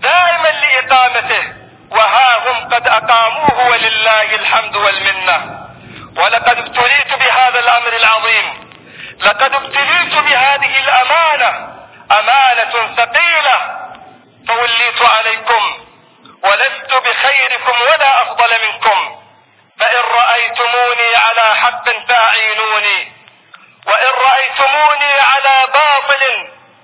دائما لإقامته وها هم قد أقاموه ولله الحمد والمنة ولقد ابتليت بهذا الأمر العظيم لقد ابتليت بهذه الأمانة أمانة ثقيلة فوليت عليكم ولست بخيركم ولا أفضل منكم فإن رأيتموني على حق فأعينوني وإن رأيتموني على باطل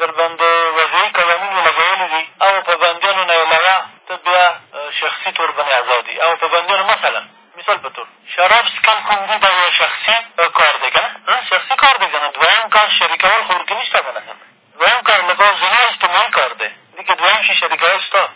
درباندې وضعي قوانين يې لګولي دي او په بنديانو نه علاوه ته بيا شخصي تور بنې ازاد دي او په بنديانو مثلاً مثال په تور شراب څښل کوم دي دا يو شخصي کار دی که نه شخصي کار دی که نه دويم کار شريکول خو ورکې نشته که نه دويم کار لکه زنا اجتماعي کار دی دې کښې دويم شي شريکول شته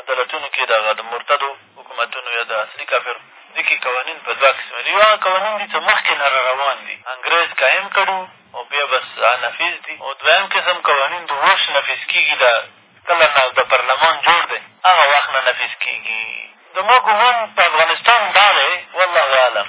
عدالتونو کښې د هغه د مرتدو حکومتونو یا د اصلي کافر ځکه قوانین په دوه قسمه دي، یو هغه قوانین دي څه مخکې نه راروان دي، انګرېز قایم کړي وو او بیا بس هغه نفیذ دي او دویم قسم قوانین دي اوس نفیذ کېږي دا کله نه دا پرلمان جوړ دی هغه وخت نه نفیذ کېږي زما ګومان په افغانستان دا دی والله اعلم.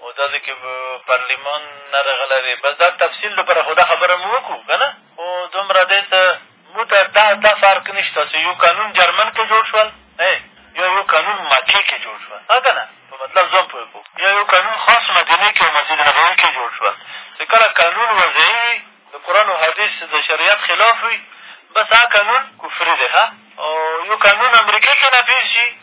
او دا دی که پارلمان نه رغلی دی بس دا تفصیل لپاره خو دا خبره مو وکړو که نه خو دومره دی ته موږ ته دا دا فرق نه شته چې یو قانون جرمن کې جوړ شول یا یو قانون مکې کې جوړ شول ها که نه په مطلب ځان پوه کړو یا یو قانون خاص مدینې کې او مسجد نبوي کې جوړ شول چې کله قانون وضعي وي د قرآن و حدیث د شریعت خلاف وي بس هغه قانون کفري دی ښه او یو قانون امریکې کې نافظ شي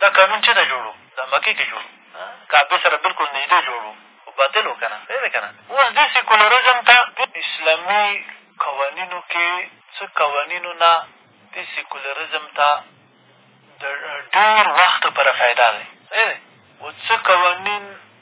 دا قانون چېرته جوړ و؟ دا مکې کښې جوړ و. کعبې سره بلکل نژدې جوړ و، خو باطل و که نه؟ صحیح ده که نه؟ اوس دې سیکولرزم ته اسلامي قوانینو کښې څه قوانینو نه دې سیکولرزم ته د ډېر وخت لپاره فایده دی. صحیح دی؟ او څه قوانین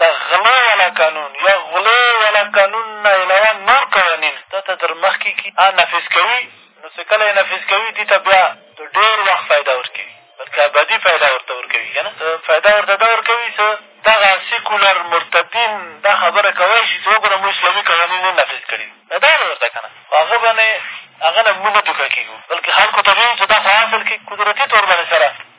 د غلو والا قانون یا غلو والا قانون نه علاوه نور قوانین شته ته در مخکې کړي هغه نفذ کوي نو چې کله یې نفذ کوي دوی ته بیا د ډېر وخت فایده ورکوي بلکې ابدي فایده ورته ورکوي که نه فایده ورته دا ورکوي چې دغه سیکولر مرتدین دا خبره کوی شي چې وګوره موږ اسلامي قوانین یې نفذ کړي دا دا به ورته که نه په هغه باندې هغه نه موږ نه دوکه کېږو بلکې خلکو ته وایي چې دا خو اصل کښې قدرتي طور باندې سره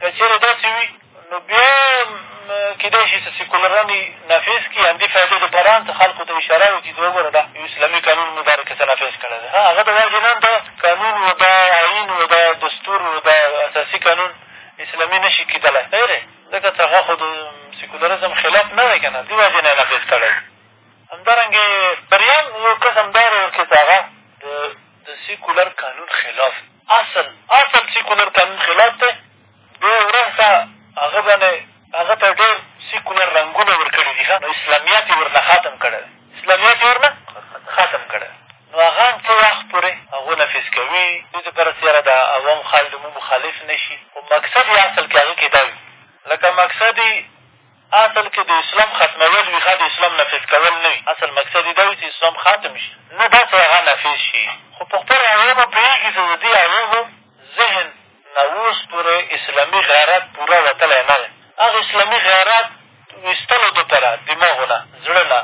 که چېرې داسې وي نو بیا کېدای شي چې سیکولران یې نافظ کړي، همدې فایدې لپاره هم څه خلکو ته اشاره وکړي چې وګوره دا یو اسلامي قانون مو دا رقصه نافظ کړی دی. ها هغه د وجې نه دا قانون و دا آیین و دا دستور و دا اساسي قانون اسلامي نه شي کېدلی غیرې ځکه چې هغه خو د سیکولرزم خلاف نه دی که نه دې وجې نه یې نافظ کړی همدارنګې د سیکولر قانون خلاف اصل اصل سیکولر قانون خلاف دی بې ورسته هغه باندې هغه ته ډېر سیکولر رنګونه ورکړي دي ښه نو اسلامیت یې ورنه ختم کړی دی اسلامیت یې ورنه ختم کړی نو هغه هم څه وخت پورې هغو نفظ کوي دې دپاره چې یاره د عوام خال د مونږ مخالف نه شي خو مقصد یې اصل کښې هغه کښې دا وي لکه مقصد یې اصل کښې د اسلام ختمول وي ښه د اسلام نفذ کول نه وي اصل مقصد يې دا وي چې اسلام ختم شي نه دا چې هغه نفذ شي خو په خپلو عوامو پوهېږي چې د دې عوامو ذهن نه اوس پورې اسلامي غیرت پوره وتلی نه دی هغه اسلامي غیرت ویستلو دپاره دماغو نه زړه نه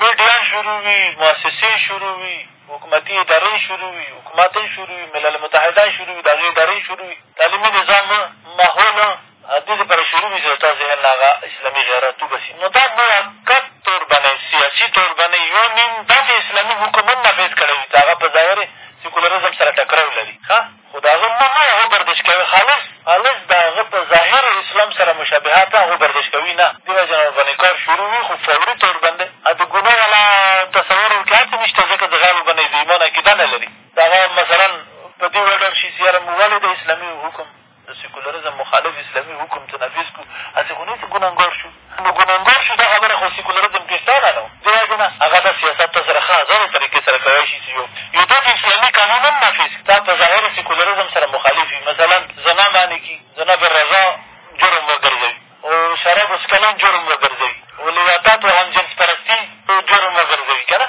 میډیا شروع وي، موسسې شروع وي، حکومتي ادارې شروع وي، حکومت شروع وي، ملل متحده شروع وي، د هغې ادارې شروع وي، تعلیمي نظام، ماحول، دې دې پر شروع وي چې د چا ذهن نه هغه اسلامي غیرت وباسي. نو دا موقت توربنۍ، سیاسي توربنۍ یو نیم داسې اسلامي حکم هم نافذ کړی وي چې هغه په ظاهر یې سیکولرزم سره ټکری لري. ښه! خو د هغه نوم ئې هوګردش کوی خالص خالص د هغه په ظاهر او اسلام سره مشابهات هم هوګردش کوی نه دې وجې نه به نکار شروع وی خو فوری طور بندئ او د ګناه والا تصور ورکې هسې نشته ځکه د غیب به نه د ایمان عقیده نه لری د هغه مثلا په دې وډار شی چې یاره موږ ولې د اسلامی حکم د سیکولرزم مخالف اسلامی حکم څه نافذ کړو هسې خو نه چې ګنهګار شو نو ګومان دار شو دا خبره خو سیکولرزم کې شته نه نو دې وجې نه هغه دا سیاست ته سره ښه ازادې طریقې سره کولای شي چې یو یو داسې اسلامي قانون هم نافظ کړي دا په ظاهره سیکولرزم سره مخالف وي مثلا زنا معنې کړي زنا به رضا جرم وګرځوي او شراب څکل هم جرم وګرځوي او لیاقات او همجنس پرستي جرم وګرځوي که نه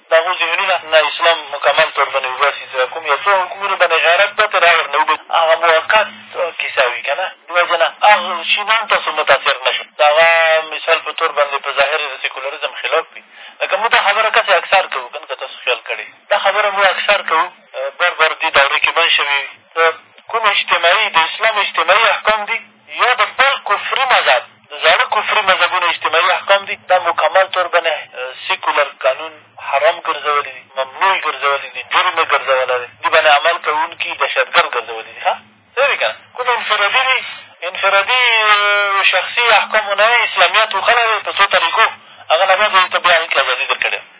د هغو ذهنونه نه اسلام مکمل طور بنې اوباسي ځکه کوم یو څو حکمونه بنې غیرت به ترې هغه نو به هغه موقت کیسه وي که نه دې وجې نه هغه شي نه هم تاسو متاثر نه شو د هغه مثال په طور باندې په ظاهر یې د سیکولرزم خلاف وي لکه موږ دا خبره کسې اکثر کوو که نه که تاسو خیال کړې دا خبره موږ اکثر کوو بر بر دې دورې کښې بند شوې وي د کوم اجتماعي د اسلام اجتماعي احکام دي یا د خپل کفري مذهب د زاړه کفري مذهبونو اجتماعي احکام دي، دا مکمل طور به نه سیکولر قانون حرام ګرځولي دي، ممنوع یې ګرځولي دي، جرم یې ګرځولی دی، دې باندې عمل کوونکي دهشتګرد ګرځولي دي. ښه پوه شوې که نه؟ کوم انفرادي دي، انفرادي او شخصي احکامو نه اسلامیت وکړی دی په څو طریقو، هغه نه بیا به یې ته بیا هلکې ازادي در کړې وه.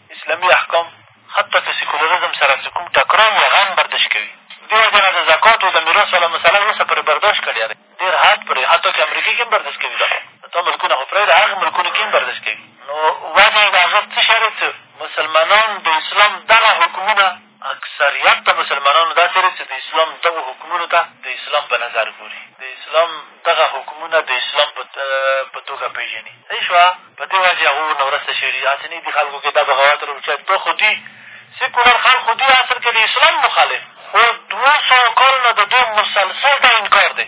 اسلامي احکام حتی که سیکولرزم سره څه کوم ټکرا وي هغه هم بردش کوي دې وجه نه د زکات او د میراث والا مسله اوسه پرې برداشت کړې دی ډېر حد پرې حتی که امریکې کښې هم بردش کوي دا دا ملکونه خو پرېږده هغې ملکونو کښې هم بردش کوي نو وجه یې د هغه څه شی دی چې مسلمانان د اسلام دغه حکمونه اکثریت د مسلمانانو دا تېرې چې د اسلام دغو حکمونو ته د اسلام په نظر ګوري د اسلام دغه حکمونه د اسلام په توګه پېژني صحیح شوه په دې وجې هغو نه ورسته شوي دي هسې نه دي خلکو کښې دا بغاوت روچه دا خو دي سیکولر خلک خو دي اصل کښې د اسلام مخالف خو دوه سوه کالو نه د دوی مسلسل دا انکار دی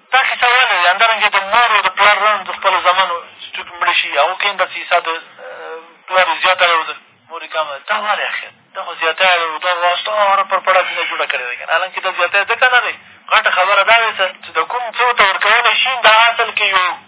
دا کیسه ولې ده؟ همدارنګه د مور او د پلار رنځ د خپلو زامنو چې څوک یې مړه شي هغو کښېني دا څېسه د پلار یې زیاته ده او د مور یې کمه ده دا ولې اخر دا خو زیاتی ده او دا واسطه هره پر پړه دینه جوړه کړې ده که نه حالانکې دا زیاتی ځکه نه دی غټه خبره دا ده چې د کوم څه ورته ورکولی شي دا اصل کې یو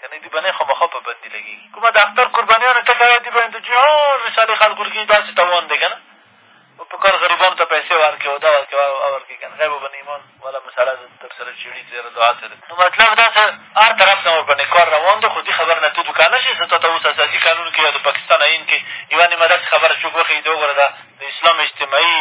که نه دیبنۍ خامخا په بندي لګېږي کومه د اختر قربانیانو ته که دی به د جهان رسالې خلق ورکوي داسې توان دی که نه په کار غریبانو ته پیسې ورکړې او دا ورکړې هغه ورکړې که نه غیب بن ایمان والا مسله در سره چېړي زیره دعا سره نو مطلب دا چې هر طرف نه ورباندې کار روان دی خو دې خبرې نه ته دوکانه شې زه تا ته اوس اساسي قانون کښې یا د پاکستان ایین کښې یوه نیمه داسې خبره چې وښیي ته وګوره دا د اسلام اجتماعي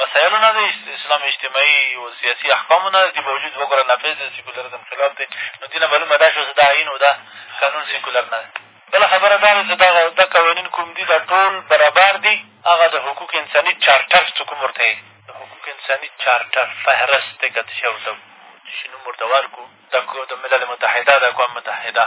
مسایلو نه دی، د اسلام اجتماعي او سیاسي احکامو نه دی، دې باوجود وګوره نافظ د سیکولرزم خلاف دی، نو دې نه معلومه دا شوه چې دا آیین او دا قانون سیکولر نه دی. بله خبره دا ده چې دغه دا قوانین کوم دي دا ټول برابر دي، هغه د حقوق انساني چارټر چې کوم ورته یې د حقوق انساني چارټر فهرست دی که څه شی ورته چې نوم ورته ورکړو د ملل متحده د اقوام متحده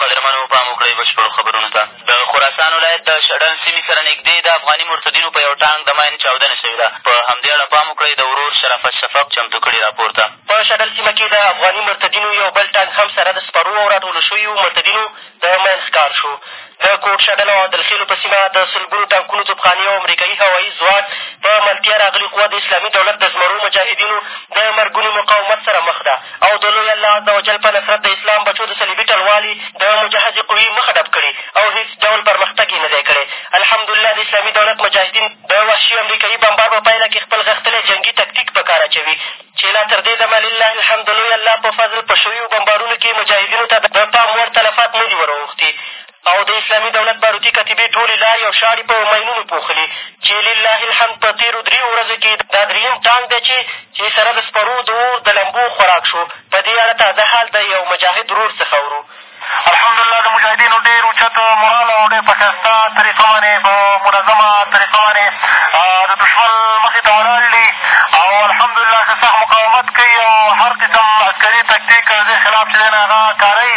قدرمنو! پام وکړئ بشپړو خبرونو ته. د خراسان ولایت د شډل سیمې سره نږدې د افغاني مرتدینو په یو ټانک د ماین چاودنې شوې ده. په همدې اړه پام وکړئ د ورور شرافت شفق چمتو کړي راپور ته. په شډل سیمه کې د افغاني مرتدینو یو بل ټانک هم سره د سپرو او راټولو شویو مرتدینو د ماین ښکار شو. د کوټ شډل او عادلخېلو په سیمه د سلګونو ټانکونو توپخانې او امریکايي هوایي ځواک په ملتیا راغلي قوه د اسلامي دولت د زمرو مجاهدینو د مرګوني مقاومت سره مخ ده. او د لوی الله عز وجل په نصرت د اسلام بچو د صلیبي ټلوالي د مجهزې قوي مخه ډب کړې او هېڅ ډول پرمختګ یې نه دی کړی الحمدلله د اسلامي دولت مجاهدین د وحشي امریکایي بمبار په پایله کې خپل غښتلی جنګي تکتیک په کار اچوي چې لا تر دې دمه لله الحمد د لوی الله په فضل په شویو بمبارونو کې مجاهدینو ته د پام وړ تلفات نه دي وراوښتي او د اسلامي دولت باروتي کتیبې ټولې لارې او شاړې په ماینونو پوښلي چې لله الحمد په تېرو درېیو ورځو کې دا درېیم ټانک دی چې چې سره د سپرو د اور د لمبو خوراک شو په دې اړه تازه حال د یو مجاهد ورور څخه اورو الحمدلله د مجاهدینو ډېر اوچت مورال او ډېر په ښایسته طریقه باندې په منظمه طریقه باندې د دښمن مخې ته ولاړ دي او الحمدلله ښه سخت مقاومت کوي او هر قسم عسکري تکتیک د دې خلاف چې دی نه هغه کاروي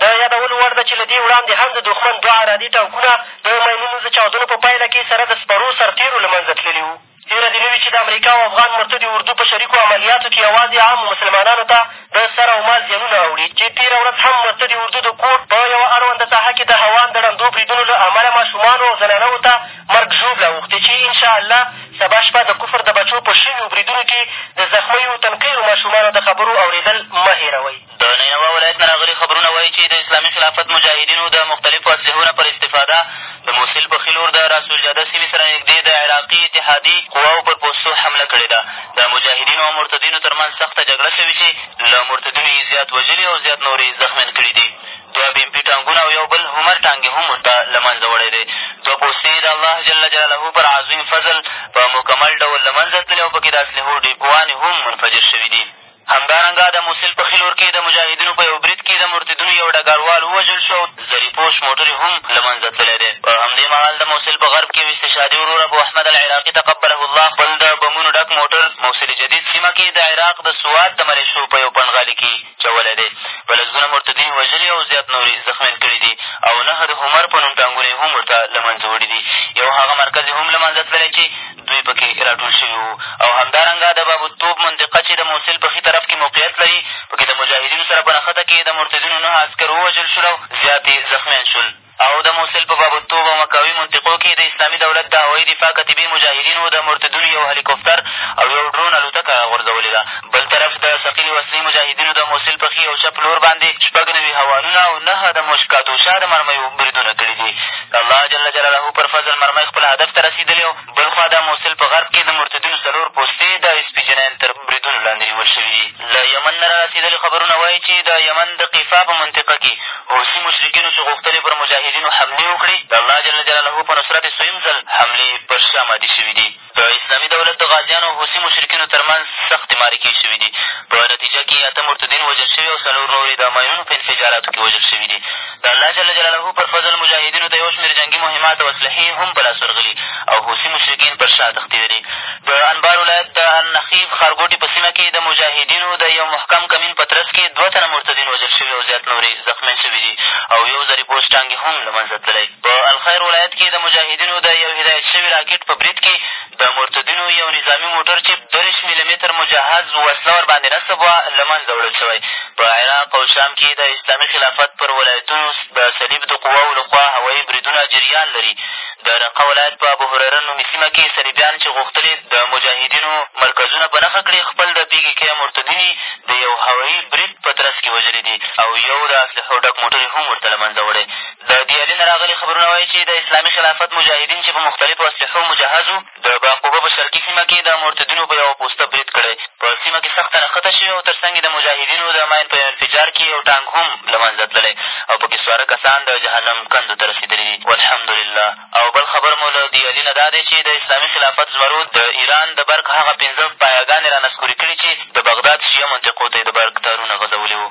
د یادولو وړ ده چې له دې وړاندې هم د دښمن دوه عرادي ټانکونه د ماینونو د چاودنو په پایله کې سره د سپرو سرتېرو له منځه تللي وو. هېره دې نه وي چې د امریکا او افغان مرتدې اردو په شریکو عملیاتو کې یوازې عامو مسلمانانو ته د سر او مال زیانونه اوړي چې تېره ورځ هم مرتدې اردو د کوټ په یوه اړونده ساحه کې د هوان د ړندو بریدونو له امله ماشومانو او زنانوو ته مرګ ژوبله اوښتې چې انشاءالله سبا شپه د کفر د بچو په شویو بریدونو کې د زخمیو تنکیو ماشومانو د خبرو اورېدل مه هېروئ. د نینوا ولایت نه راغلي خبرونه وایي چې د اسلامي خلافت مجاهدینو د مختلفو اسلحو نه پر استفاده د موصل په ښي لور د راس الجاده سیمې سره نږدې د عراقي اتحادي قواو پر پوستو حمله کړې ده. د مجاهدینو او مرتدینو تر منځ سخته جګړه شوې چې له مرتدینو یې زیات وژلي او زیات نور یې زخمیان کړي دي. دوه بي ایم پي ټانګونه او یو بل هومر ټانګ یې هم ورته له منځه وړی دی. دوه پوستې یې د الله جل جلاله پر عظیم فضل په مکمل ډول له منځه تللې او په کې د اسلحو ډېپوانې هم منفجر شوي دي. همدارنګه د موصل په ښي لور کې د مجاهدینو په یو برید کې د مرتدینو یو ډګروال ووژل شو او د زري پوش موټر یې هم له منځه تللی دی. په همدې مهال د موصل په غرب کې یو استشهادي ورور ابو احمد العراقي تقبله الله خپل د بمونو ډک موټر موصل جدید سیمه کې د عراق د سوات د ملیشو په یو پنډغالي کې چولی دی. په لسګونه مرتدین یې وژلي او زیات نور یې زخمیان کړي دي او نهه د همر په نوم ټانګونه یې هم ورته له منځه وړي دي. یو هغه مرکز یې هم له منځه تللی چې دوی په کې راټول شوي وو او همدارنګه د باب التوب منطقه چې د موصل په ښي طرف کې موقعیت لري، په کې د مجاهدینو سره په نښته کې د مرتدینو نهه عسکر ووژل شول او زیات یې زخمیان شول او د موصل په باب التوب او مکاوي منطقو کې د اسلامي دولت د هوایي دفاع کتیبې مجاهدینو د مرتدینو یو هلیکوپتر او یو ډرون الوتکه راغورځولې ده. بل طرف د ثقیلې وسلې مجاهدینو د موصل په ښي او چپ لور باندې شپږ نوي هوانونه او نهه د موشکاتوشاه د مرمیو بریدونه کړي دي. د الله جل جلاله پر فضل مرمۍ خپل هدف ته رسېدلې او بل خوا د موصل په غرب کښې د مرتدینو څلور پوستې د آی ایس پي جنین تر بریدونو لاندې نیول شوې دي. له یمن نه رارسېدلي خبرونه وایي چې د یمن د قیفا په منطقه کښې حوثي مشرکینو چې غوښتل یې پر مجاهدینو حملې وکړي د الله جل جلاله په نصرت یې څویم ځل حملې پر شا ماتې شوې دي. د اسلامي دولت د غازیانو او حوثي مشرکینو تر منځ سختې معرکې شوي دي، په نتیجه کې یې اته مرتدین وژل شوي او څلور نور یې د ماینونو په انفجاراتو کې وژل شوي دي. د الله جل جلاله پر فضل مجاهدینو ته یو شمېر جنګي مهمات او اسلحې هم په لاس ورغلي او حوثي مشرکین پر شا تښتېدلي. د انبار ولایت د النخیف ښارګوټي په سیمه کې د مجاهدینو د یو محکم کمین په ترڅ کې دوه تنه مرتدین وژل شوي او زیات نور یې زخمیان شوي دي او یو زرې پوځ ټانګ یې هم له منځه تللی. په الخير ولایت کې د مجاهدینو د یو هدایت شوي راکټ په برید کې د مرتدینو یو نظامي موټر چې دېرش ملي متر مجهز وسله ورباندې نصب وه، له منځه وړل شوی. په عراق او شام کې د اسلامي خلافت پر ولایتونو د صلیب د قواوو له خوا هوایي بریدونه جریان لري. د رقه ولایت په ابوهریره نومي سیمه کې صلیبیان چې غوښتل یې د مجاهدینو مرکزونه په نښه کړي، خپل د پي کې کې مرتدین یې د یو هوایي برید په ترڅ کې وژلي دي او یو د اسلحو ډک موټر یې هم ورته له منځه وړی. د ډیالي نه راغلي خبرونه وایي چې د اسلامي خلافت مجاهدین چې په مختلفو اسلحو مجهز وو، د باقوبه په شرقي سیمه کې د مرتدینو په یوه پوسته برید کړی، په سیمه کې سخته نښته شوې او تر څنګ یې د مجاهدینو د ماین په یوه انفجار کې یو ټانګ هم له منځه تللی او په کې سواره کسان د جهنم کندو ته رسېدلي دي. والحمدلله. او بل خبر مو له ډیالي نه دا دی چې د اسلامي خلافت زمرو د ایران د برق هغه پېنځه پایه ګانې را نسکورې کړي چې د بغداد شیعه منطقو ته یې د برق تارونه غځولي وو.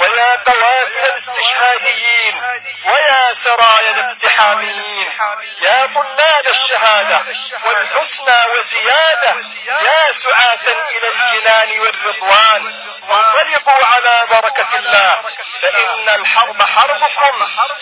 ويا بواسل الاستشهاديين ويا سرايا الاقتحاميين يا طلاب الشهادة والحسنى وزيادة يا سعاة إلى الجنان والرضوان وانطلقوا على بركة الله فإن الحرب حربكم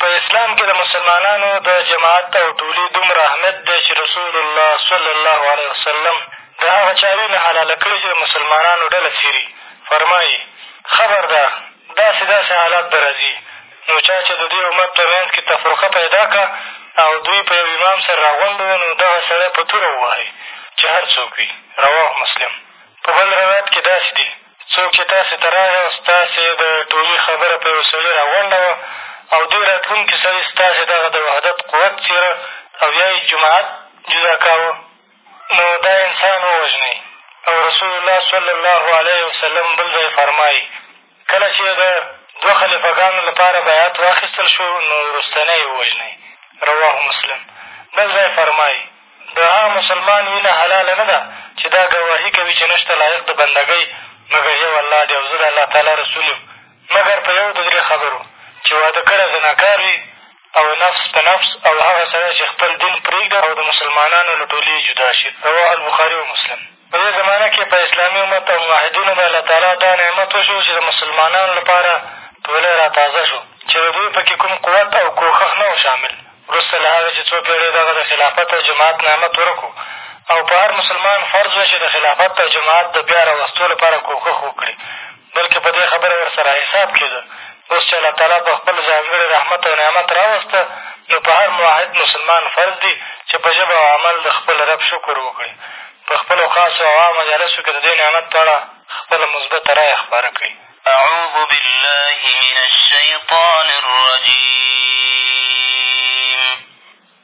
په اسلام کښې د مسلمانانو د جماعت او ټولي دومره اهمیت دی چې رسول الله صلی الله علیه وسلم د هغه چا وینه حلاله کړې چې د مسلمانانو ډله څیري فرمایي خبردار داسې داسې حالات به راځي نو چا چې د دې امت په منځ کښې تفرقه پیدا کړه او دوی په یو امام سره راغونډ وو نو دغه سړی په توره ووهئ چې هر څوک وي رواه مسلم په بل روایت کښې داسې دي څوک چې تاسې ته راغی او ستاسې یې د ټولي خبره په یو سړي را غونډه وه او دې راتلونکي سړي ستاسې دغه د وحدت قوت څېره او یا یې جماعت جدا کاوه نو دا انسان ووژنئ او رسول الله صلی الله علیه وسلم بل ځای فرمایي کله چې د دوه خلیفه ګانو لپاره بیعت واخیستل شو نو وروستنی یې ووژنئ رواه مسلم بل ځای فرمایي د هغه مسلمان هیله حلاله نه ده چې دا ګواهي کوي چې نشته لایق د بندګۍ مګر یو الله دی او زه د الله تعالی رسول یم مګر په یو د درې خبرو چې واده کړی زناکار وي او نفس په نفس او هغه سړی چې خپل دین پرېږدي او د مسلمانانو له ټولي جدا شي رواه البخاري ومسلم په دې زمانه کښې په اسلامي امت او موحدینو به الله تعالی دا نعمت وشو چې د مسلمانانو لپاره ټولی را تازه شو چې د دوی پکې کوم قوت او کوښښ نه و شامل وروسته له هغې چې څو پېړۍ دغه د خلافت او جماعت نعمت ورک و او په هر مسلمان فرض وه چې د خلافت او جماعت د بیا راوستو لپاره کوښښ وکړي بلکې په دې خبره ورسره حساب کېده. اوس چې الله تعالی په خپل ځانګړي رحمت او نعمت راوسته، نو په هر موحد مسلمان فرض دي چې په ژبه او عمل د خپل رب شکر وکړي، په خپلو خاصو او عامو مجالسو کې د دې نعمت په اړه خپله مثبته رایه خپره کړي. اعوذ بالله من الشیطان الرجیم.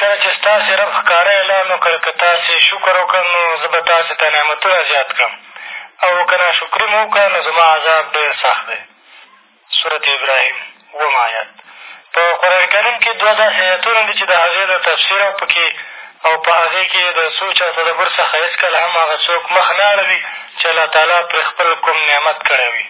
کله چې ستاسې رب ښکاره اعلان وکړ که تاسې شکر وکړ نو زه به تاسې ته نعمتونه زیات کړم او که ناشکري مو وکړه نو زما عذاب ډېر سخت دی صورت ابراهیم اووم آیات په قرآن کریم کې دوه داسې ایتونه دي چې د هغې د تفسیر او پکې او په هغې کې د سوچ او تدبر څخه هېڅکله هم هغه څوک مخ نه اړوي چې الله تعالی پرې خپل کوم نعمت کړی وي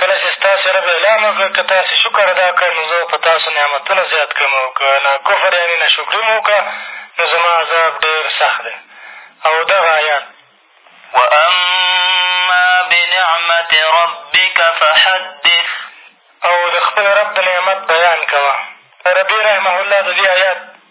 کله چې ستاسې رب اعلان وکړ که تاسې شکر ادا کړ نو زه به په تاسو نعمتونه زیات کړم او که نا کفر یعنې نا شکري مو وکړه نو زما عذاب ډېر سخت دی او دغه آیات واما بنعمت ربک فحدث او د خپل رب د نعمت بیان کوه ربي رحمه الله د دې آیات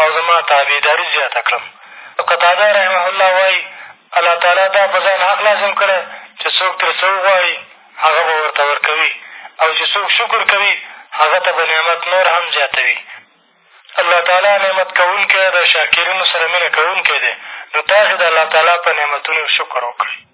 او زما تابعداري زیاته کړم قتاده رحمه الله وایي الله تعالی دا په ځان حق لازم کړی چې څوک ترې څه وغواړي هغه به ورته ورکوي او چې څوک شکر کوي هغه ته به نعمت نور هم زیاتوي الله تعالی نعمت کوونکی د شاکرینو سره مینه کوونکی دی نو تاسې د الله تعالی په نعمتونو شکر وکړئ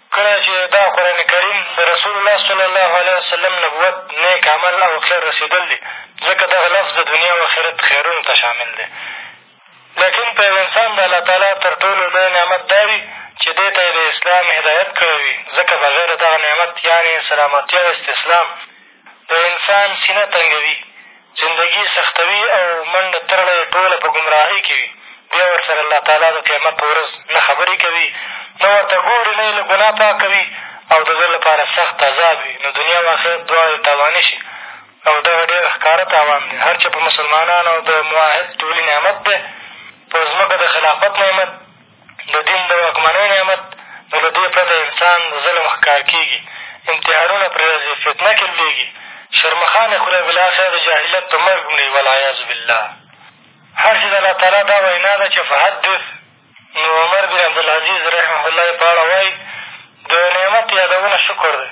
کله چې دا قرآن کریم د رسول الله صلی الله علیه وسلم نبوت، نېک عمل او خیر رسېدل دي، ځکه دغه لفظ د دنیا او اخرت خیرونو ته شامل دی. لیکن په یو انسان د الله تعالی تر ټولو لوی نعمت دا وي چې دې ته یې د اسلام هدایت کړی وي، ځکه بغیر د دغه نعمت یعنې سلامتیا او استسلام د انسان سینه تنګوي، زندګي یې سختوي او منډه ترړه یې ټوله په ګمراهۍ کښې وي، بیا ورسره الله تعالی د قیامت په ورځ نه خبرې کوي، نه ورته ګوري، نه یې له ګناه پاکوي او د ده لپاره سخت عذاب وي، نو دنیا او آخرت دواړه یې تاواني شي او دغه ډېر ښکاره تاوان دی، هر چه په مسلمانانو د مؤحد ټولي نعمت دی، په ځمکه د خلافت نعمت، د دین د واکمنۍ نعمت نو له دې پرته انسان د ظلم ښکار کېږي، امتحانونه پرې راځي، فتنه کې لوېږي، شرمښانې خوري او بالاخره د جاهلیت په مرګ مري والعیاذ بالله. هر چې د الله تعالی دا وینا ده چې فحدث نو عمر بن عبدالعزیز رحمه الله یې په اړه وایي، د نعمت یادونه شکر دی،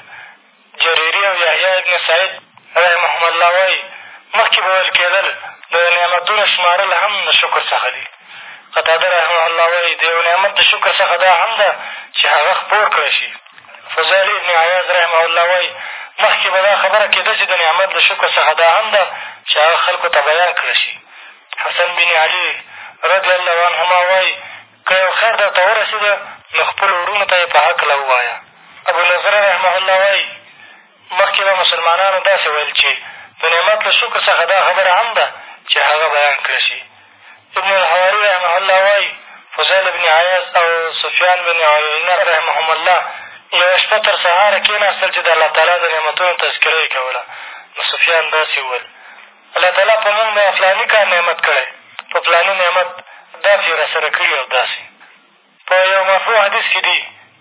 جريري او يحيی ابن سعيد رحمهم الله وايي، مخکې به ويل کېدل، د نعمتونو شمارل هم د شکر څخه دي. قتاده رحمه الله وايي، د یو نعمت د شکر څخه دا هم ده چې هغه خپور کړی شي. فضیل ابن عیاض رحمه الله وايي، مخکې به دا خبره کېده چې د نعمت د شکر څخه دا هم ده چې هغه خلکو ته بیان کړی شي. حسن بن علي رضی الله عنهما وايي، که یو خیر درته ورسېده، نو خپلو وروڼو ته یې په هکله ووایه. ابونضره رحمه الله وايي، مخکې به مسلمانانو داسې ویل چې د نعمت له شکر څخه دا خبره هم ده چې هغه بیان کړه شي. ابن الحواري رحمه الله وايي، فضیل بن عیاض او سفیان بن عیینه رحمهم الله یوه شپه تر سهاره کېناستل چې د الله تعالی د نعمتونو تذکره یې کوله، نو سفیان داسې وویل، الله تعالی په مونږ نه فلاني کار نعمت کړی، په فلاني نعمت داسې یې راسره کړي او داسې. په یو مرفوع حدیث کښې دي،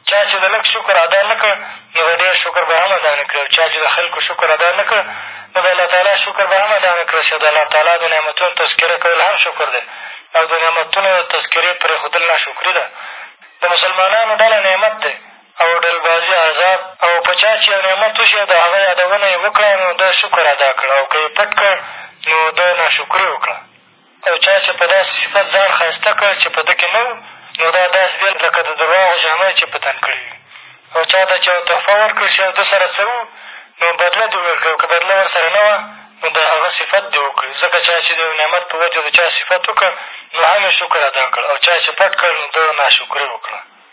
چا چې د لږ شکر ادا نه کړ نو د ډېر شکر به هم ادا نه کړي او چا چې د خلکو شکر ادا نه کړ نو د الله تعالی شکر به هم ادا نه کړی شه د الله تعالی د نعمتونو تذکره کول هم شکر دی او د نعمتونو د تذکرې پرېښودل ناشکري ده د مسلمانانو ډله نعمت دی او ډلبازي عذاب او په چا چې یو نعمت وشي او د هغه یادونه یې وکړه نو ده شکر ادا کړ او که یې پټ کړ نو ده ناشکري وکړه او چا چې په داسې صفت ځان ښایسته کړ چې په ده کې نه وو نو دا داسې دي لکه د درواغو جامه یې چې په تن کړې وي او چا ته چې یوه تحفه ورکړل شي او ده سره څه وو نو بدله دې ورکړي او که بدله ور سره نه وه نو د هغه صفت دې وکړي ځکه چا چې د یو نعمت په وجه د چا صفت وکړ نو هم یې شکر ادا کړ او چا چې پټ کړ نو ده ناشکري وکړه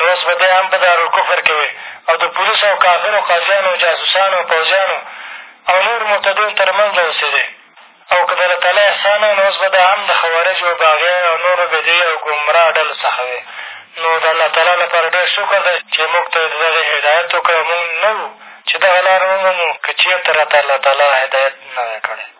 اوس به دی هم په دارالکفر کې وي او د پولیسو او کافرو قاضیانو او جاسوسانو او پوځیانو او نورو مرتدینو تر منځ اوسېدی او که د الله تعالی احسان وای نو اوس به دا هم د خوارجو او باغیانو او نورو بدعي او ګمراه ډلو څخه وې نو د الله تعالی لپاره ډېر شکر دی چې موږ ته یې د دغې هدایت وکړ او موږ نه وو چې دغه لاره ومومو که چېرته راته الله تعالی هدایت نه وای کړی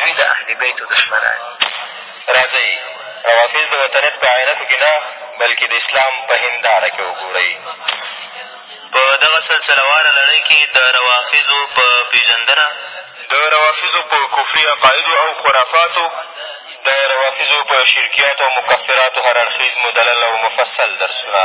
دوی د اهل بیتو دښمنان دي راځئ روافظ د وطنیت په عینکو کښې نه بلکې د اسلام په هنداره کښې وګورئ په دغه سلسله واره لړۍ کښې د روافظو په پېژندنه د روافظو په کفري عقایدو او خرافاتو د روافظو په شرکیاتو او مکفراتو هر اړخیز مدلل او مفصل درسونه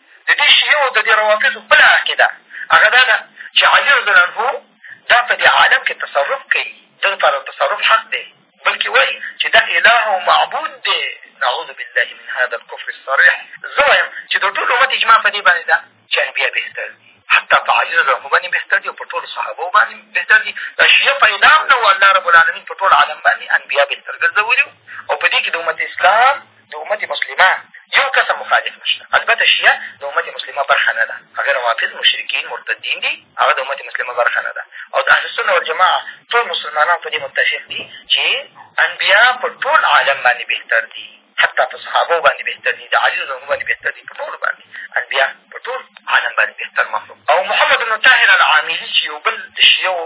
د دې شیعه او د دې روافضو بله عقیده هغه دا ده چې علي رضالله دا په دې عالم کښې تصرف کوي ده لپاره د تصرف حق دی بلکې وایي چې دا اله او معبود دی نعوذ بالله من هذا الكفر الصريح زه وایم چې د ټول امت اجماع په دې باندې ده چې انبیا بهتر دي حتی په علي رض باندې بهتر دي او په ټولو صحابو باندې بهتر دي دا شیعه پیدا هم نه و الله رب العالمین په ټول عالم باندې انبیا بهتر ګرځولي او په دې کښې د امت اسلام د امت مسلمه یو کس هم مخالف نه شته، البته شیعه د امت مسلمه برخه نه ده، هغه روافض، مشرکین، مرتدین دي، هغه د امت مسلمه برخه نه ده او د اهلسنة والجماعة ټول مسلمانان په دې متفق دي چې انبیا په ټول عالم باندې بهتر دي، حتی په صحابو باندې بهتر دي، د علي رض باندې بهتر دي، په ټولو باندې انبیا په ټول عالم باندې بهتر مخلوق او محمد بن طاهر العاملي چې یو بل د شیعو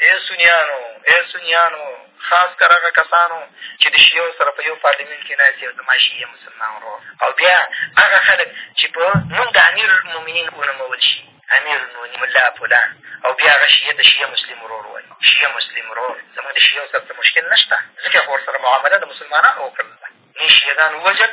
ای سنیانو! ای سنیانو! خاص کر هغه کسانو چې د شیعو سره په یو پارلېمنټ کښې ناست یې او زما شیعه مسلمان ورور او بیا هغه خلک چې په نوم د امیر المؤمنین ونومول شي امیر المؤمنین ملا فلان او بیا هغه شیعه ته شیعه مسلم ورور وایي شیعه مسلم ورور زمونږ د شیعو سره څه مشکل نه شته ځکه خو ورسره معامله د مسلمانانو وکړل ده نه یې شیعه ګان ووژل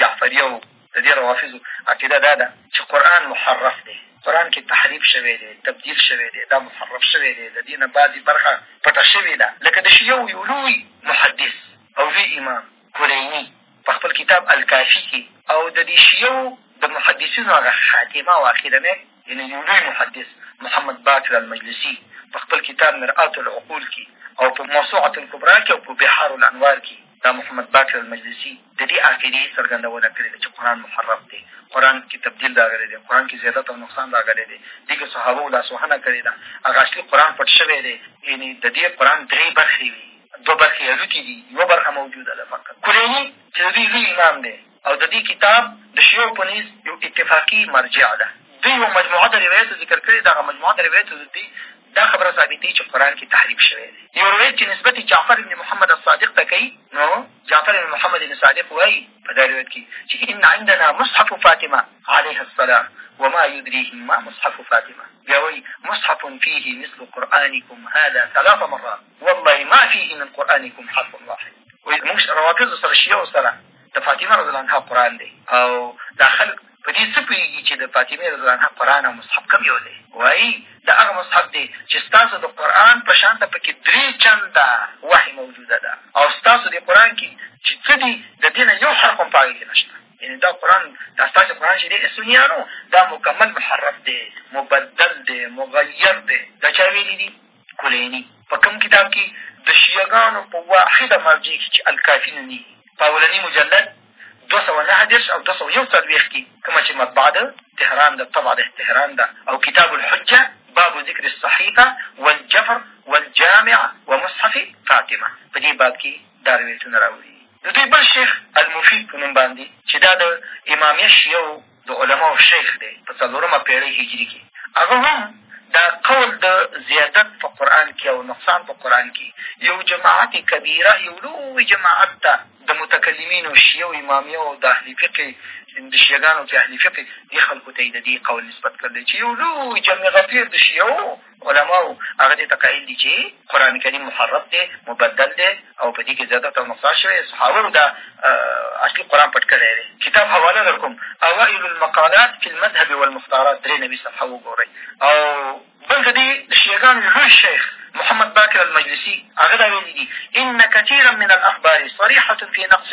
جعفریه وو د دې روافظو عقیده دا ده چې قرآن محرف دی قرآن کې تحریف شوی دی تبدیل شوی دی دا محرف شوی دی د دې نه بعضې برخه پټه شوې ده لکه د شیعو یو لوی محدث او لوی امام کلیني په خپل کتاب الکافي کې او د دې شیعو د محدثینو هغه خاتمه او اخرنی یعنې یو لوی محدث محمد باقر المجلسي په خپل کتاب مرآت العقول کي او په موسوعة الکبرا کي او په بحار الانوار کي دا محمد باقر المجلسي د دې عقیدې څرګندونه کړې ده چې قرآن محرف دی قرآن کښې تبدیل راغلی دی قرآن کښې زیادت او نقصان راغلی دی دې کښې صحابو لاسوهنه کړې ده هغه اصلي قرآن پټ شوی دی یعنې د دې قرآن درې برخې وي دوه برخې الوتې دي یوه برخه موجوده ده فقط کلیني چې د دوی لوی امام دی او د دې کتاب د شیعو په نیز یو اتفاقي مرجع ده. دوی یوه مجموعه د روایتو ذکر کړې، دغه مجموعه د روایتو د دوی دا خبره ثابتوي چې قرآن کې تحریف شوی دی. یو روایت چې نسبت یې جعفر بن محمد الصادق ته کوي، نو جعفر بن محمد بن صادق وایي په دا روایت کې چې ان عندنا مصحف فاطمه علیه السلام وما یدریهم ما مصحف فاطمه بیا وایي مصحف فیه مثل قرآنکم هذا ثلاث مرات والله ما فیه من قرآنکم حرف واحد وایي زمونږ روافظو سره شیعو سره د فاطمه رضی الله عنها قرآن دی او دا خلک په دې څه پوهېږي چې د فاطمې رضی الله عنها قرآن او مصحف کوم یو دی وایي دا هغه مصحف دی چې ستاسو د قرآن په شان ته پکې درې چنده وحې موجوده ده او ستاسو د قرآن کې چې څه دي د دې نه یو حرف هم په هغې کښې نه شته یعنې دا قرآن دا ستاسو قرآن چې دی سنیانو دا مکمل محرف دی مبدل دی مغیر دی دا چا ویلي دي کلیني په کوم کتاب کښې د شیعه ګانو په واحده مرجع کښې چې الکافي نومېږي په اولني مجلد دوه سوه نهه دېرش او دوه سوه یو څلوېښت کښې کومه چې مطبعه د تهران ده طبعه د تهران ده او کتاب الحجه باب ذکر الصحیفه والجفر والجامع ومصحف فاطمه په دې باب کښې دا روایتونه راوړي د دوی بل شیخ المفید په نوم باندې چې دا د امامیه شیعو د علماو شیخ دی په څلورمه پېړۍ هجري کې هغه هم دا قول د زیادت په قرآن کې او نقصان په قرآن کې یو جماعت کبیره یو لوی جماعت ته د متکلمینو شیعو امامیو او د اهل فقې د شیعګانو چې اهل فقې دې خلکو ته یې د دې قول نسبت کړی چې یو لوی جمع غفیر د شیعو علماو هغه دې ته قایل دي چې قرآن کریم محرف دی مبدل دی او په دې کښې زیادت او نقصان شوی دی صحابو دا اصلي قرآن پټ کړی دی کتاب حواله در کوم اوائل المقالات فی المذهب والمختارات درې نوي صفحه وګورئ او بل د دې د شیعګانو لوی شیخ محمد باقر المجلسي هغه دا ویلي دي ان کثیرا من الاخبار صریحة فی نقص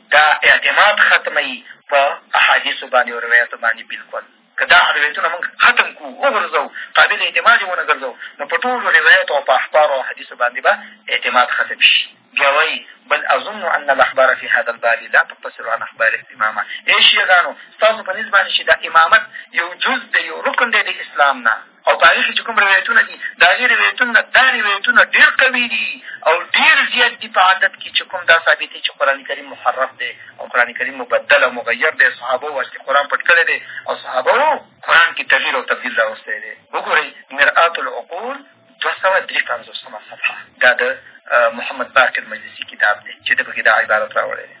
دا اعتماد ختموي په احادیثو باندې او روایاتو باندې بلکل که دا روایتونه موږ ختم کړو وغورځوو قابل اعتماد یې ونه ګرځوو نو په ټولو روایاتو او په احبارو او حدیثو باندې به اعتماد ختم شي بیا وایي بل اظن ان الاحبار فی هذا الباب لا تقتصر عن اخبار الامامه ای شیعګانو ستاسو په نسبت باندې چې دا امامت یو جز دی یو رکن دی د اسلام نه او په هغې کښې چې کوم روایتونه دي د هغې روایتونو نه دا روایتونه ډېر قوي دي او ډېر زیات دي په عدد کښې چې کوم دا ثابت دی چې قرآن کریم محرف دی او قرآن کریم مبدل او مغیر دی صحابه وو هسې قرآن پټ کړی دی او صحابه وو قرآن کښې تغییر او تبدیل راوستی دی وګورئ مرآت العقول دوه سوه درې پنځوسمه صفحه دا د محمد باقر مجلسي کتاب دی چې ده پکې دا عبارت راوړی دی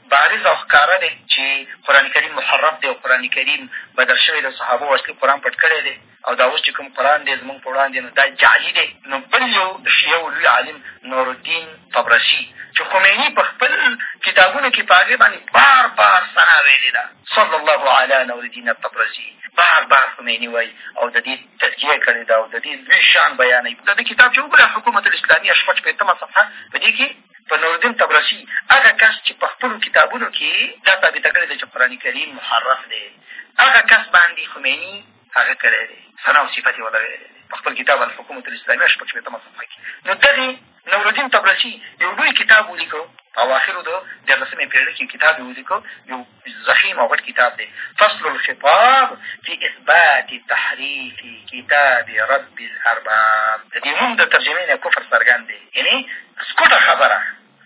بارز او ښکاره دی چې قرآن کریم محرف دی او قرآن کریم بدل شوی د صحابو او اصلي قرآن پټ کړی دی او دا اوس چې کوم قرآن دی زمونږ په وړاندې نو دا جعلي دی نو بل یو شیعو لوی عالم نورالدین طبرسي چې خمیني په خپل کتابونو کې په هغې باندې بار بار ثنا ویلې ده صلی الله علی نورالدین الطبرسي بار بار خمیني وایي او د دې تذکیه کړې ده او د دې لوی شان بیانوي د ده کتاب چې وګوره حکومت الاسلامي شپږ شپېتمه صفحه په دې کې په نورالدین طبرسي هغه کس چې په خپلو کتابونو کې دا ثابته کړې ده چې قرآنکریم محرف دی هغه کس باندې خمیني هغه کړی دی ثنا او صفت یې ورته ویلی دی په خپل کتاب الحکومت الاسلامي شپږ شپېتمه صفحه کښې نو دغې نورالدین طبرسي یو لوی کتاب ولیکو اواخرو د دیارلسمې پېړۍ کښې کتاب یې ولیکو یو ضخیم او غټ کتاب دی فصل الخطاب فی اثبات تحریف کتاب رب الارباب د دې نوم د ترجمې نه کفر څرګند دی یعنې سکوټه خبره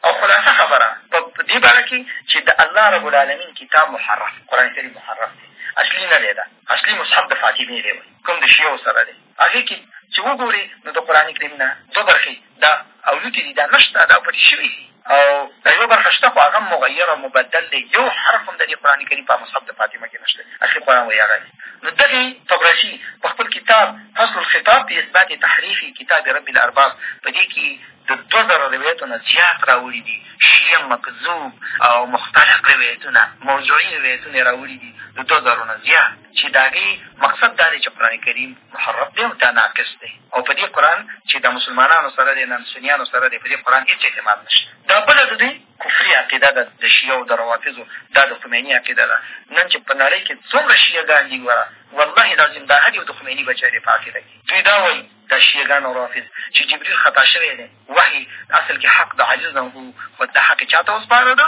او خلاصه خبره په دې باره کې چې د الله رب العالمین کتاب محرف قرآن کریم محرف دی اصلي نه دی دا اصلي مصحف د فاطمې دی کوم د شیعو سره دی هغې کښې چې وګورې نو د قرآن کريم نه دوه برخې دا اولوتې دي دا نشته دا پټې شوي دي او دا يوه برخه شته خو هغه هم مغير او مبدل دی يو حرف هم د دې قرآن کريم په مصحف د فاطمه کښې نشته اصلي قرآن وایي هغه دی نو دغې طبرسي په خپل کتاب فصل الخطاب په اثبات تحريفي کتاب رب الارباب په دې کښې د دوه زره روایتو نه زیات را وړي دي شیعه مکذوب او مخترق روایتونه موضوعي روایتونه یې را وړي دي د دوه زرو نه زیات چې د هغې مقصد دا دی چې قرآن کریم محرف دی او دا ناقص دی او په دې قرآن چې د مسلمانانو سره دی نن سنیانو سره دی په دې قرآن هېڅ اعتماد نه شته دا بله د دوی کفري عقیده ده د شیعو د روافظو دا د خمیني عقیده ده نن چې په نړۍ کې څومره شیعګان دي ګوره والله العظیم دا هر یو د خمیني بچی دی په عقیده کښې دوی دا وایي دا شیعګان او روافظ چې جبریل خطا شوی دی وحي اصل کې حق د عاجز نه خو دا حق چا ته وسپاره ده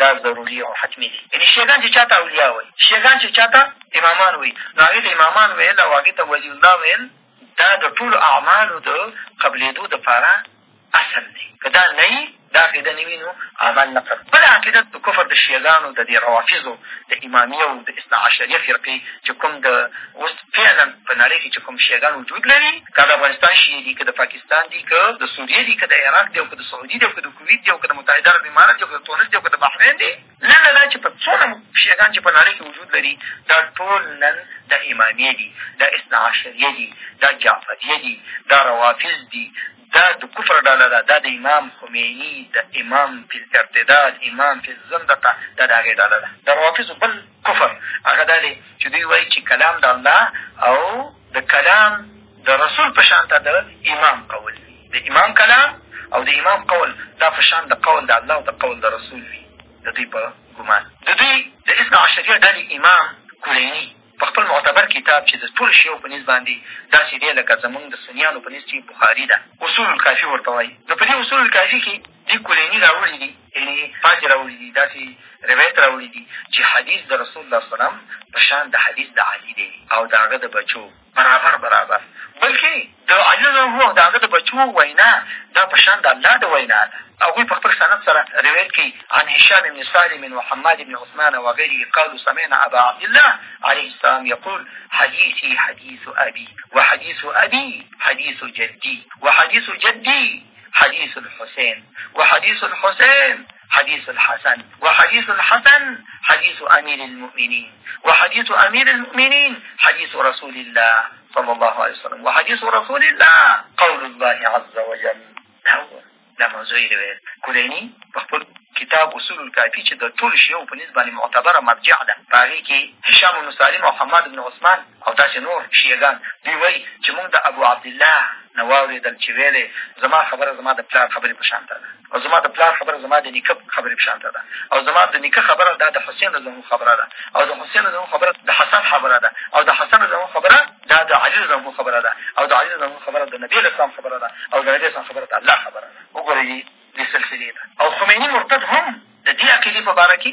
دا ضروري او حتمي دي. یعنې شیګان چې چا ته اولیا وایي، شیګان چې چا ته امامان وایي، نو هغې ته امامان ویل او هغې ته ولي الله ویل دا د ټولو اعمالو د قبلېدو دپاره اصل دی. که دا نه وي، دا عقیده نه وي، نو عمل نه قبلېږي. بله عقیده د کفر د شیګانو د دې روافظو د امامیه او د اثنا عشریه فرقې چې کوم د اوس فعلا په نړۍ کښې چې کوم شیګان وجود لري، که د افغانستان شیعې دي، که د پاکستان دي، که د سوریې دي، که د عراق دي او که د سعودي دي او که د کویت دي او که د متحده عرب امارات دي او که د تونس دي او که د بحرین دي لنډه دا چې په څونه شیګان چې په نړۍ کښې وجود لري دا ټول نن دا امامیې دي دا اثنا عشریه دي دا جعفریه دي دا روافظ دي دا د کفر ډله ده دا د امام خمیني د امام فی الارتداد امام فی الزندقه دا د هغې ډله ده د روافظو بل کفر هغه دا دی چې دوی وایي چې کلام د الله او د کلام د رسول په شان ته د امام قول وي د امام کلام او د امام قول دا په شان د قول د الله او د قول د رسول وي د دوی په ګمان د دوی د اثنا عشریه ډلې امام کلیني په خپل معتبر کتاب چې د ټول شیو په نیز باندې داسې دی لکه زمونږ د سنیانو په نیز چې بخاري ده اصول الکافي ورته وایي نو په دې اصول الکافي کښې دې کلیني راوړي دي، یعنې پاتې راوړي دي، داسې روایت راوړي دي چې حدیث د رسول الله سلام په شان د حدیث د علي دی او د هغه د بچو برابر برابر بلکې د علي رض او د هغه د بچو وینا دا په شان د الله د وینا ده هغوی په خپل سند سره روایت کوي عن هشام بن سالم و حماد بن عثمان و غیره قالو سمعنا ابا عبدالله علیه السلام یقول حدیثی حدیث ابي و حدیث ابي حدیث جدي و حدیث جدي حدیث الحسین و حدیث الحسین حدیث الحسن و حدیث الحسن حدیث امیر المؤمنین و حدیث امیر المؤمنین حدیث رسول الله صلی الله علیه وسلم و حدیث رسول الله قول الله عز وجل دا موضوع یې روایت کلیني په خپل کتاب اصول الکافي چې د ټول شیعو په نسبت باندې معتبره مرجع ده په هغې کې هشام بن سالم او حماد بن عثمان او داسې نور شیعه ګان دوی وایي چې مونږ د ابو عبدالله نه واورېدل چې ویل یې زما خبره زما د پلار خبرې په شانته ده او زما د پلار خبره زما د نیکه خبرې په شانته ده او زما د نیکه خبره دا د حسین رضی خبره ده او د حسین رضی خبره د حسن خبره ده او د حسن رضی خبره دا د علي رضی خبره ده او د علي رضی خبره د نبي اسلام خبره ده او د نبي اسلام خبره د الله خبره ده وګورئ دې سلسلې ته او خمیني مرتد هم د دې عقیدې په باره کې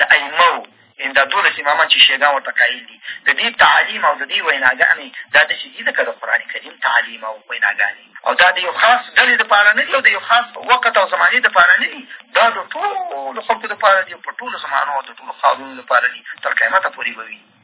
د ائمه وو، یعنې دا دولس امامان چې شیعګان ورته قایل دي، د دوی تعالیم او د دوی ویناګانې دا داسې دي لکه د قرآن کریم تعالیم او ویناګانې او دا د یو خاص ډلې دپاره نه دي او د یو خاص وخت او زمانې دپاره نه دي، دا د ټولو خلکو دپاره دي او په ټولو زمانو او د ټولو ښارونو دپاره دي، تر قیامته پورې به وي.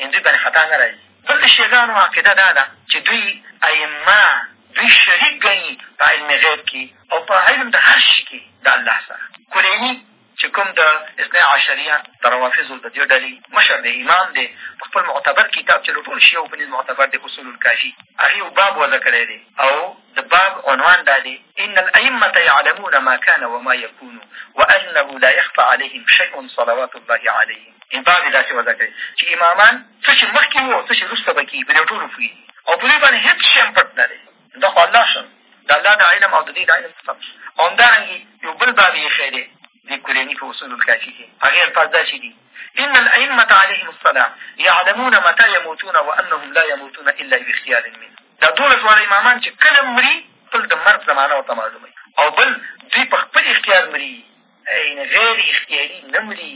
هندوی باندې خطا نه راځي. بل د شیعګانو عقیده دا ده چې دوی ائمه دوی شریک ګڼي په علم غیب کښې او په علم د هر شي کښې د الله سره. کلیني چې کوم د اثنی عشریه د روافضو د دې ډلې مشر دی، امام دی، په خپل معتبر کتاب چې له ټولو شیعو په نزد معتبر دی، اصول الکافي، هغې یو باب وضع کړی دی او د باب عنوان دا دی، ان الائمة یعلمون ما کان وما یکون وانه لا یخفی علیهم شیء صلوات الله علیهم. بعضې داسې وضع کړې چې امامان څه چې مخکې وو او څه چې وروسته به کېږي په دې ټولو پوهېږي او په دوی باندې هېڅ شی هم پټ نه دی دا خو الله شم د الله د علم او د دې د علم څخه او همدارنګې یو بل باب یې ایښی دی دې کلیني په اصول الکافي کښې هغې الفاظ داسې دي ان الائمة عليهم السلام يعلمون متى يموتون وانهم لا يموتون الا باختيار منه دا دولس واړه امامان چې کله مري خپل د مرګ زمانه ورته معلوموي او بل دوی په خپل اختیار مري عین غیر اختیاري نه مري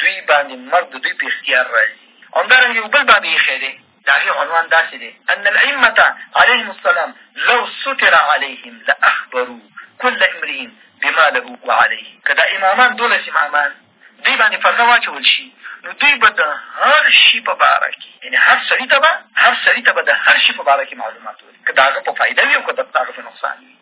دوی باندې مرګ د دوی په اختیار را ځي همدارنګه یو بل باب ایښی دی د هغې عنوان داسې دی ان الائمة علیهم السلام لو ستر علیهم لاخبرو کل امرئ بما له وعلیه که دا امامان دولس امامان دوی باندې پرده واچول شي نو دوی به د هر شي په باره کې یعنې هر سړي ته به هر سړي ته به د هر شي په باره کې معلومات ولري که د هغه په فایده وي او که د هغه په نقصان وي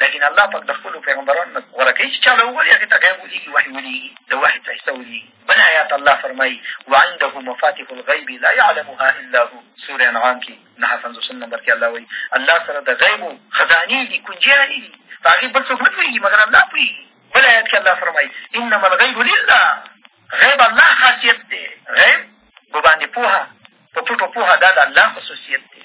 لکن الله پاک د خپلو پیغمبرانو نه غوره کوي چې چا له وغواړي هغې ته غیب ولېږي وحي ولېږي د وحي فرښته ولېږي بل آیات الله فرمایي وعنده مفاتح الغیب لا یعلمها الا هو سورې انعام کښې نهه پنځوسم نمبر کښې الله وایي الله سره د غیبو خزانې دي کنجیانې دي په هغې بل څوک نه پوهېږي مګر الله پوهېږي بل آیات کښې الله فرمایي انما الغیب لله غیب الله خاصیت دی غیب به باندې پوهه په پټو پوهه دا د الله خصوصیت دی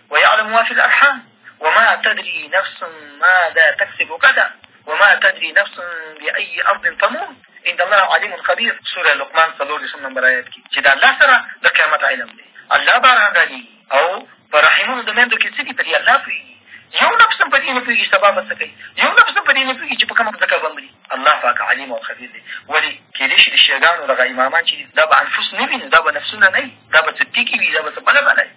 ويعلم ما في الأرحام وما تدري نفس ماذا تكسب غدا وما تدري نفس بأي أرض تموت ان الله علیم خبیر سوره لقمان څلور دېرشم نمبر ایت کښې چې د الله سره د قیامت علم دی الله باران رالېږي او په رحمونو د میندو کښې څه دي په دې الله پوهېږي یو نفس هم په دې نه پوهېږي چې سبا به څه کوي یو نفس هم په دې نه پوهېږي چې په کومه ځکه به مري الله پاک علیم او خبیر دی ولې کېدای شي د شیګانو دغه امامان چې دي دا به انفس نه وي نو دا به نفسونه نه وي دا به څه ټکي وي دا به څه بله بله وي